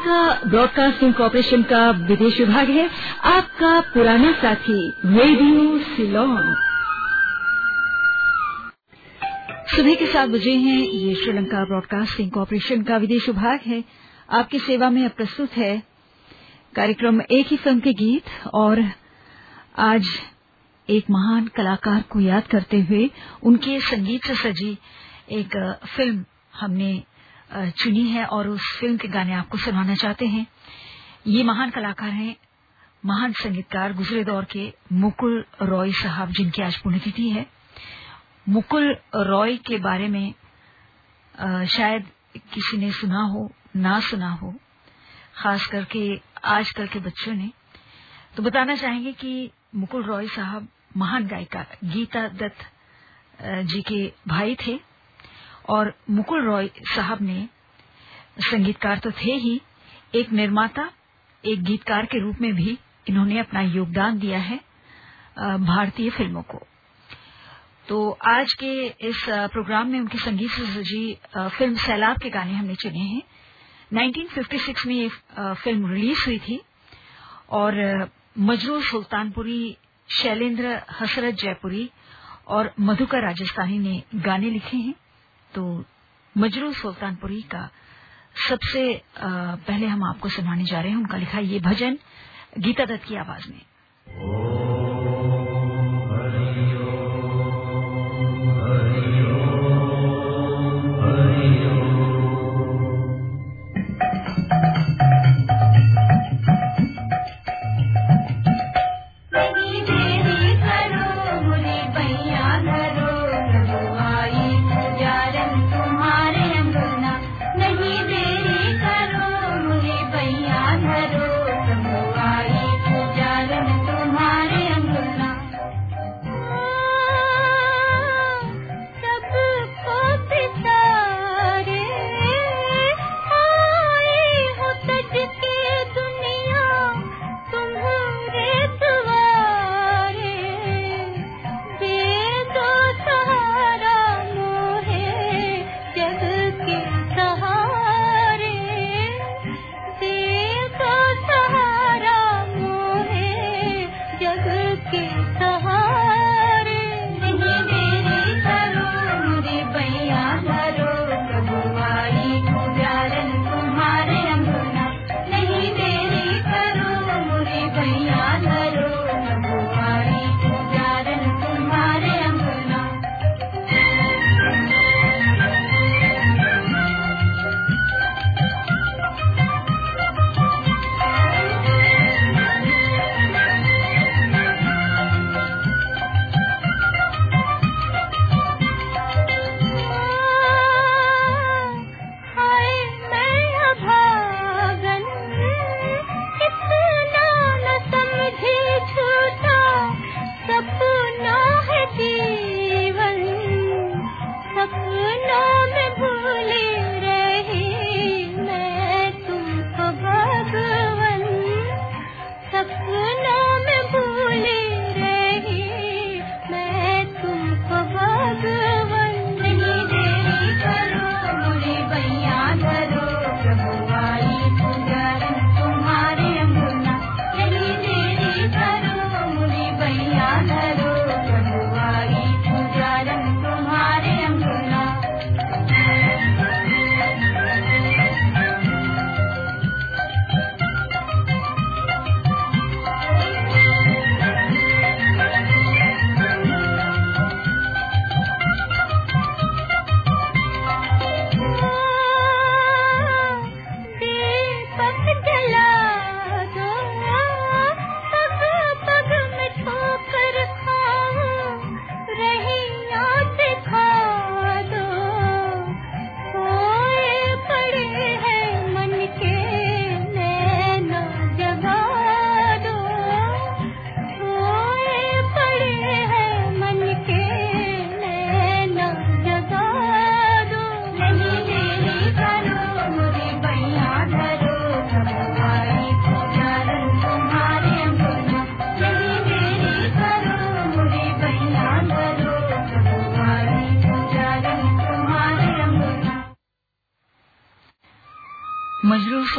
Sri Lanka broadcasting corporation का विदेश विभाग है। आपका पुराना साथी रेडियो सिलोन सुबह के सात बजे हैं। ये श्रीलंका ब्रॉडकास्टिंग कॉरपोरेशन का विदेश विभाग है। आपकी सेवा में अब प्रस्तुत है कार्यक्रम एक ही फ़िल्म के गीत और आज एक महान कलाकार को याद करते हुए उनके संगीत से सजी एक फ़िल्म हमने चुनी है और उस फ़िल्म के गाने आपको सुनाना चाहते हैं। ये महान कलाकार हैं महान संगीतकार गुजरे दौर के मुकुल रॉय साहब जिनकी आज पुण्यतिथि है। मुकुल रॉय के बारे में आ, शायद किसी ने सुना हो ना सुना हो खास करके आजकल के बच्चों ने। तो बताना चाहेंगे कि मुकुल रॉय साहब महान गायिका गीता दत्त जी के भाई थे। और मुकुल रॉय साहब ने, संगीतकार तो थे ही, एक निर्माता, एक गीतकार के रूप में भी इन्होंने अपना योगदान दिया है भारतीय फ़िल्मों को। तो आज के इस प्रोग्राम में उनके संगीत से सजी फ़िल्म सैलाब के गाने हमने चुने हैं। 1956 में ये फ़िल्म रिलीज़ हुई थी और मजरू सुल्तानपुरी, शैलेंद्र हसरत जयपुरी और मधुकर राजस्थानी ने गाने लिखे हैं। तो मजरू सुल्तानपुरी का सबसे पहले हम आपको सुनाने जा रहे हैं। उनका लिखा ये भजन गीता दत्त की आवाज़ में।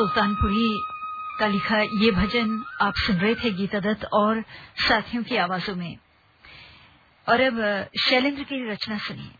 सुल्तानपुरी का लिखा ये भजन आप सुन रहे थे गीता दत्त और साथियों की आवाजों में। और अब, शैलेंद्र की रचना सुनिए।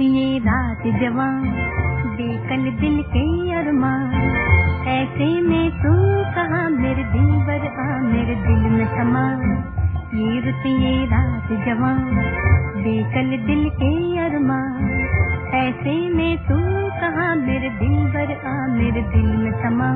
जवान, बेकल दिल के अरमा ऐसे में तू कहा मेरे दिल बर आ मेरे दिल में समा ये रुत ये रात जवान, बेकल दिल के अरमा ऐसे में तू कहा मेरे दिल बर आ मेरे दिल में समा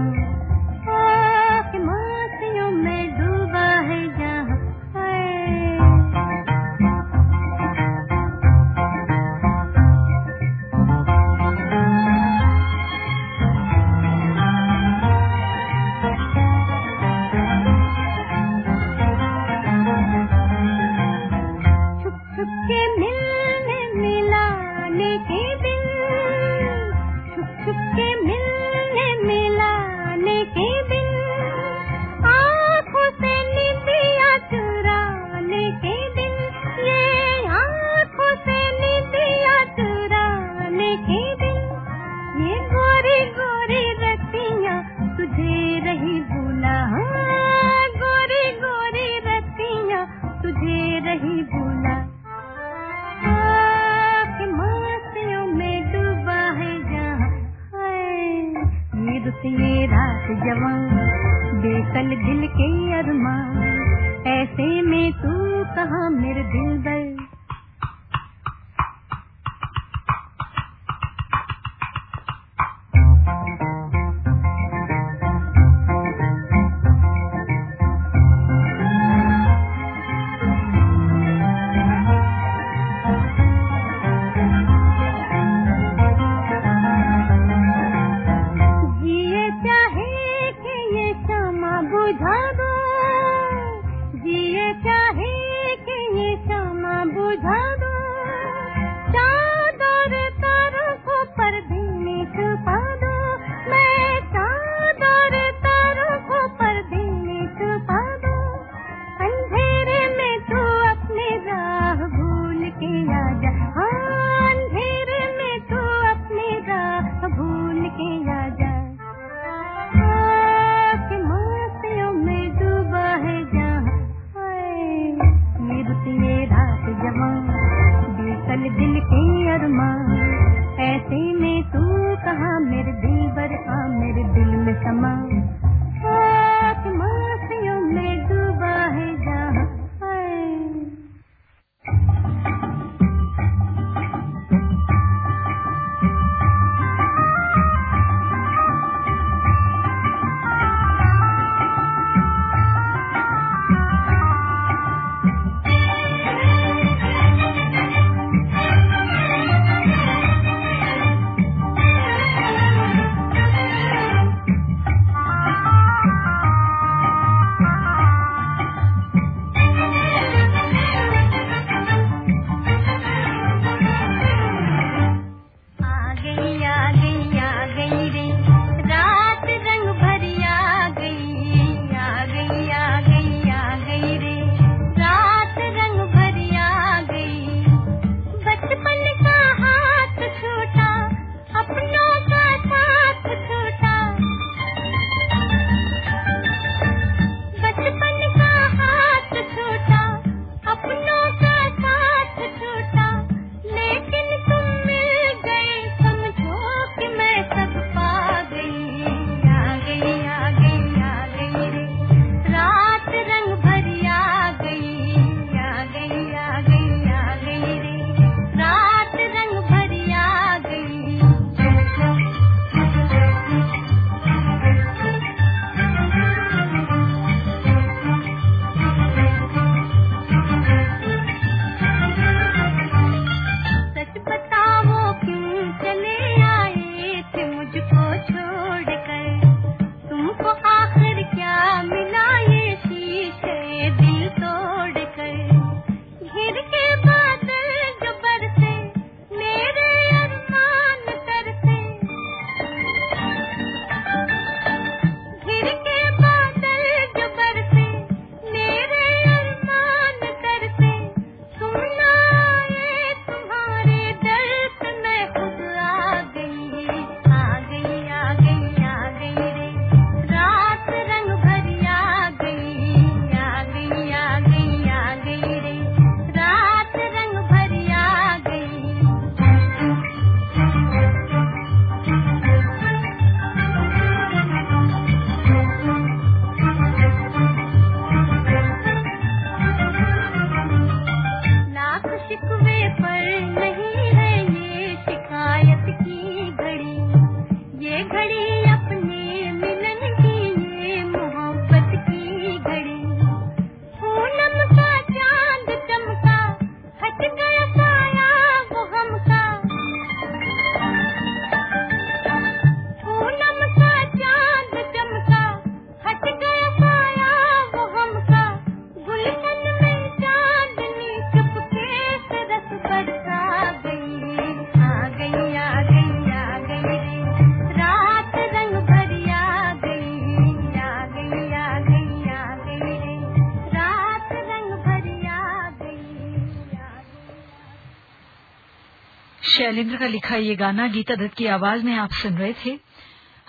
शैलेंद्र का लिखा ये गाना, गीता दत्त की आवाज़ में आप सुन रहे थे।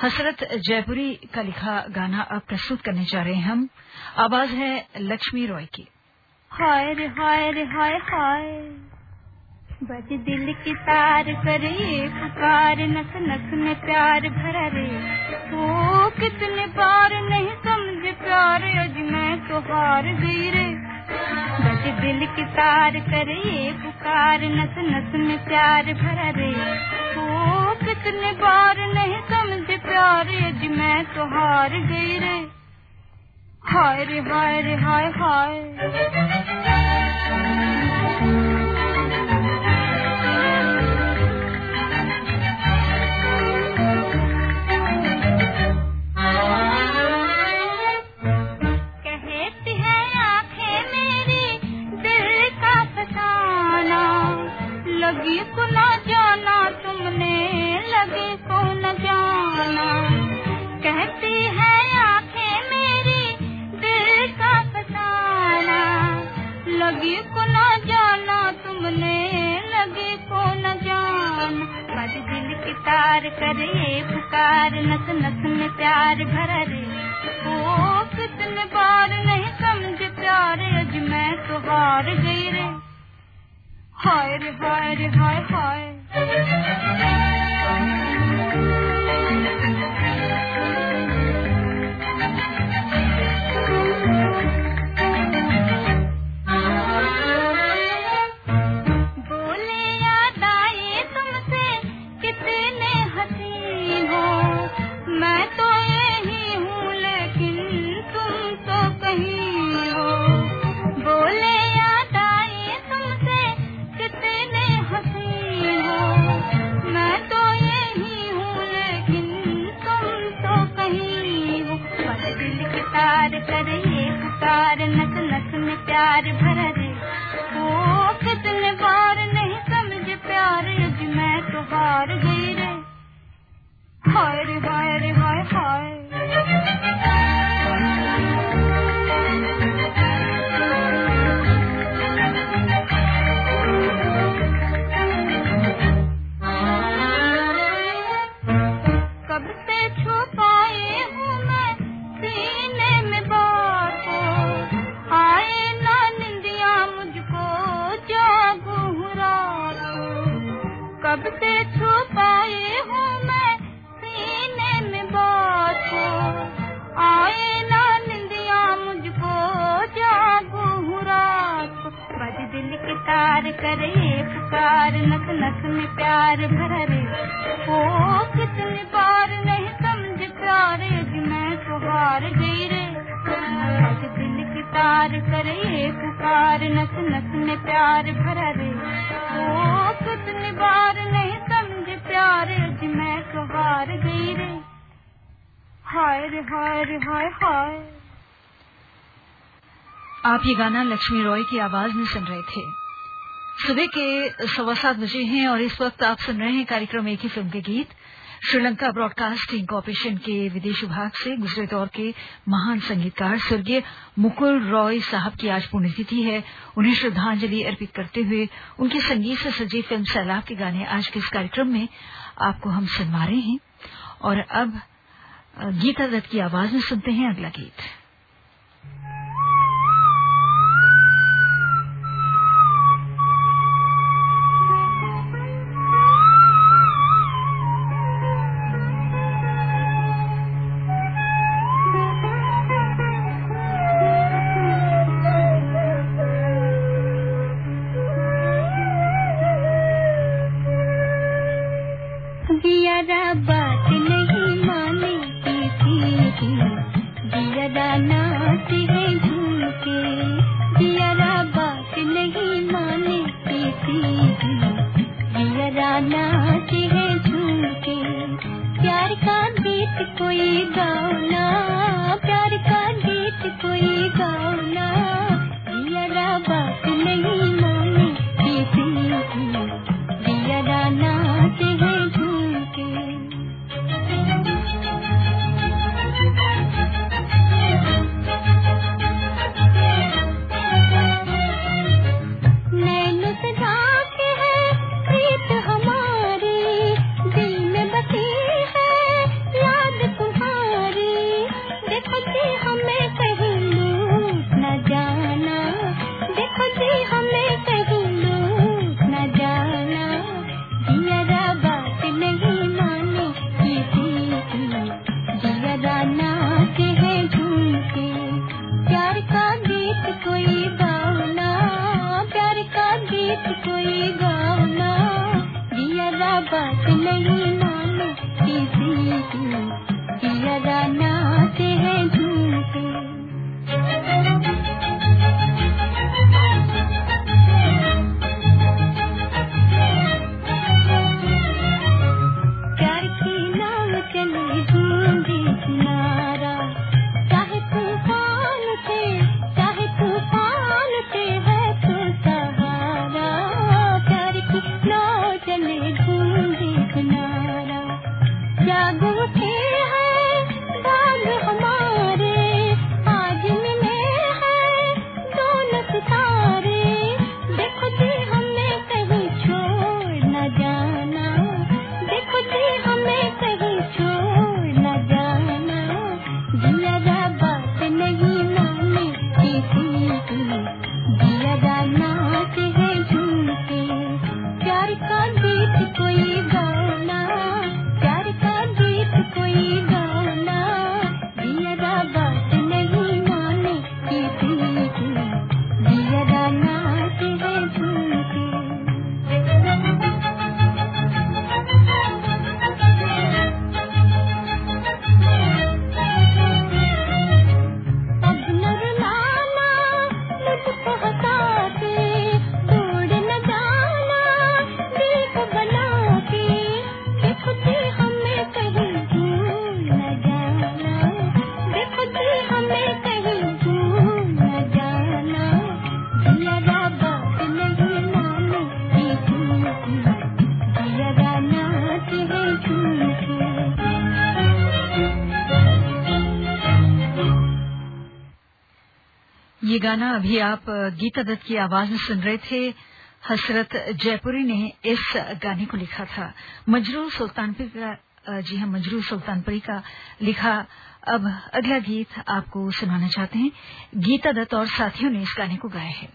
हसरत जयपुरी का लिखा गाना अब प्रस्तुत करने जा रहे हैं हम। आवाज़ है लक्ष्मी रॉय की। हाय रे हाय रे, हाय हाय। बज दिल की तार करे पुकार नस नस में प्यार भरा रे। ओ, कितने बार नहीं समझ प्यार, अज मैं तो हार गई रे। बज दिल की तार करे पुकार नस नस में प्यार भरा रे। ओ, कितने बार नहीं समझे प्यार अज मैं तो हार गई रे। हाय रे हाय रे, हाय हाय। करे पुकार नस नस में प्यार भरा। रे ओ, कितनी बार नहीं समझ प्यार अज मैं तो हार गई रे। दिल की तार करे पुकार नस नस में प्यार भरा। रे ओ, कितनी बार नहीं समझ प्यार अज मैं तो हार गई रे। हाय रे हाय रे, हाय हाय। आप ये गाना लक्ष्मी रॉय की आवाज़ में सुन रहे थे। सुबह के सवा सात बजे हैं और इस वक्त आप सुन रहे हैं कार्यक्रम एक ही फ़िल्म के गीत। श्रीलंका ब्रॉडकास्टिंग कॉरपोरेशन के विदेश विभाग से गुजरे दौर के महान संगीतकार स्वर्गीय मुकुल रॉय साहब की आज पुण्यतिथि है। उन्हें श्रद्धांजलि अर्पित करते हुए उनके संगीत से सजी फ़िल्म सैलाब के गाने आज के इस कार्यक्रम में आपको हम सुनवा रहे हैं। और अब गीता दत्त की आवाज़ में सुनते हैं अगला गीत। गाना अभी आप गीता दत्त की आवाज़ में सुन रहे थे। हसरत जयपुरी ने इस गाने को लिखा था। मजरू सुल्तानपुरी का जी हाँ मजरू सुल्तानपुरी का लिखा। अब अगला गीत आपको सुनाना चाहते हैं। गीता दत्त और साथियों ने इस गाने को गाया है।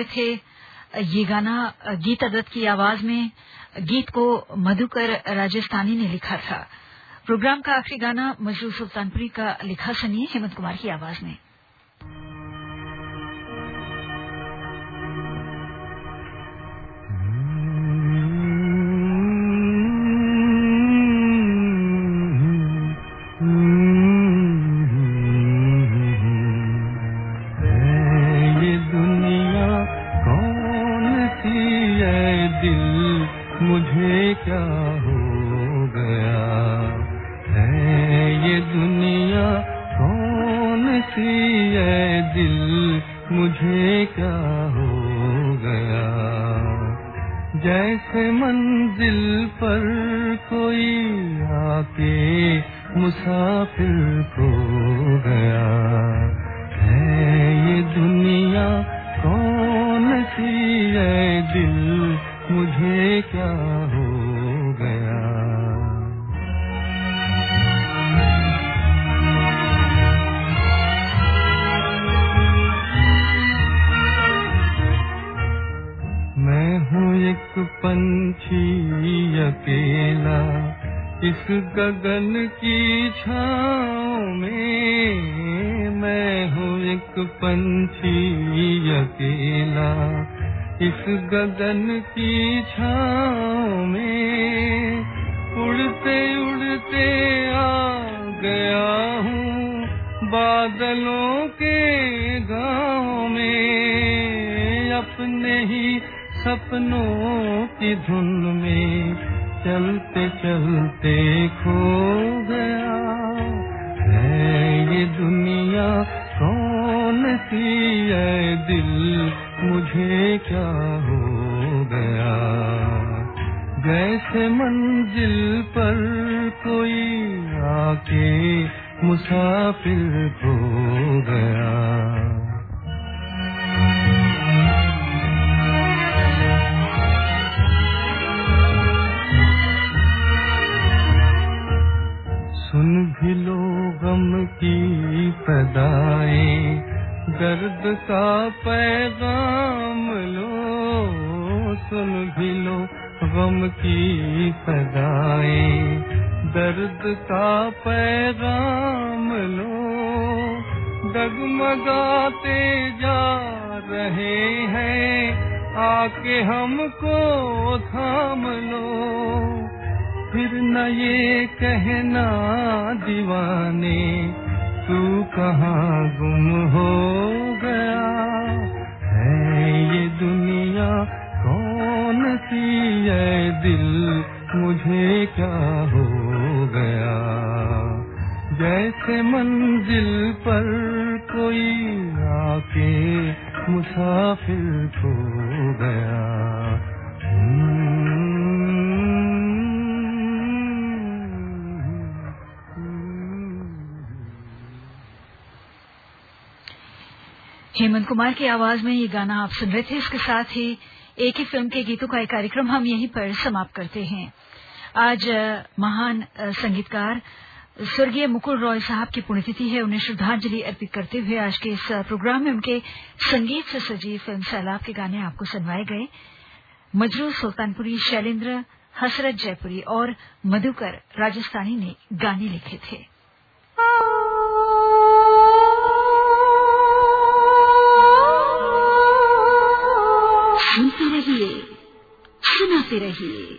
रहे थे। ये गाना गीता दत्त की आवाज़ में गीत को मधुकर राजस्थानी ने लिखा था। प्रोग्राम का आखिरी गाना मजरू सुल्तानपुरी का लिखा सुनिए हेमंत कुमार की आवाज़ में। गगन की छाँव में मैं हूँ एक पंछी अकेला। इस गगन की छाँव में उड़ते उड़ते आ गया हूँ बादलों के गाँव में। अपने ही सपनों कोई आके मुसाफिर हो गया। सुन भी लो गम की पदाए दर्द का पैगाम लो। सुन भी लो गम की पदाए दर्द का पैगाम लो, डगमगाते जा रहे हैं, आके हमको थाम लो। फिर न ये कहना दीवाने, तू कहाँ गुम हो गया? है ये दुनिया कौन सी है दिल, मुझे क्या हो गया। जैसे मंजिल पर कोई आके मुसाफिर हो गया। हेमंत कुमार की आवाज़ में ये गाना आप सुन रहे थे। इसके साथ ही एक ही फ़िल्म के गीतों का एक कार्यक्रम हम यहीं पर समाप्त करते हैं। आज महान संगीतकार स्वर्गीय मुकुल रॉय साहब की पुण्यतिथि है। उन्हें श्रद्धांजलि अर्पित करते हुए आज के इस प्रोग्राम में उनके संगीत से सजीव फ़िल्म सैलाब के गाने आपको सुनवाए गए। मजरू सुल्तानपुरी, शैलेंद्र हसरत जयपुरी और मधुकर राजस्थानी ने गाने लिखे थे। सुनते रहिए, सुनाते रहिए।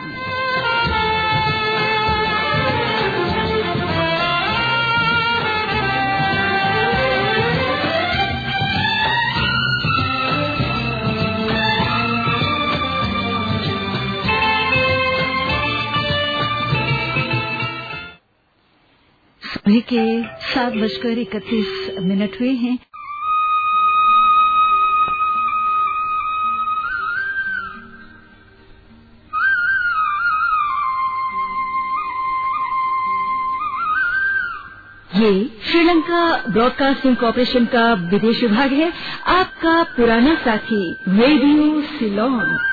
सुबह के सात बजकर इकतीस मिनट हुए हैं। ये श्रीलंका ब्रॉडकास्टिंग कॉरपोरेशन का विदेश विभाग है। आपका पुराना साथी रेडियो सिलोन।